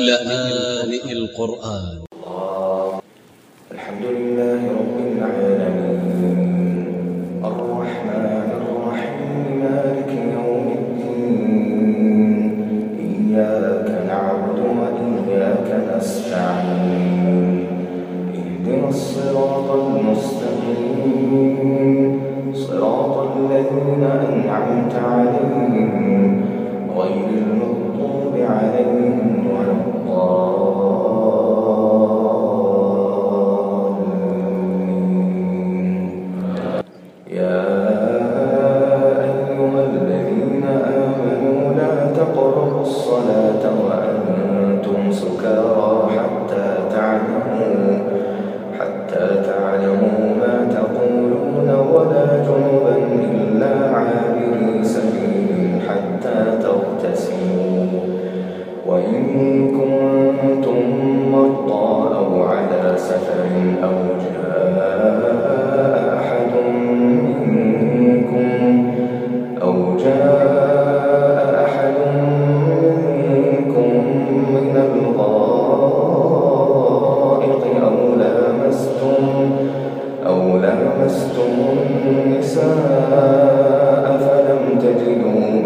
لآن القرآن. أو لامستم النساء فلم تجدوا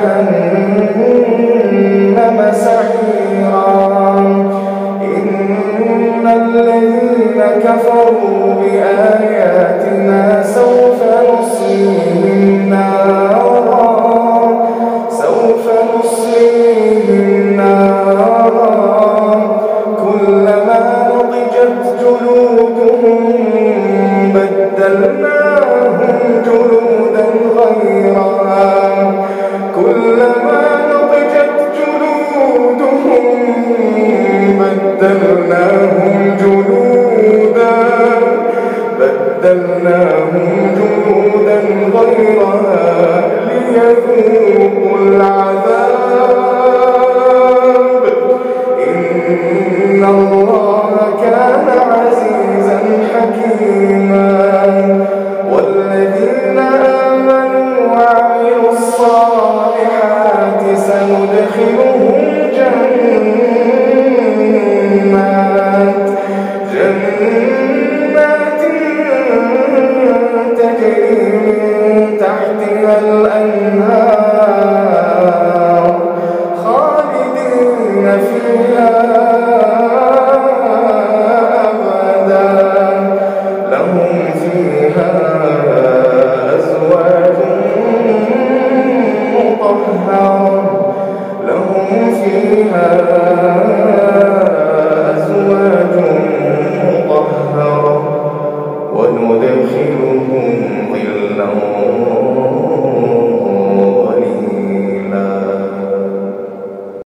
trabalhar com Uh... فيها.